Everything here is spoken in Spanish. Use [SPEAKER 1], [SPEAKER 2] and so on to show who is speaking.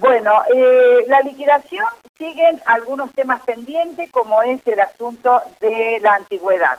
[SPEAKER 1] Bueno, eh, la liquidación siguen algunos temas pendientes, como es el asunto de la antigüedad.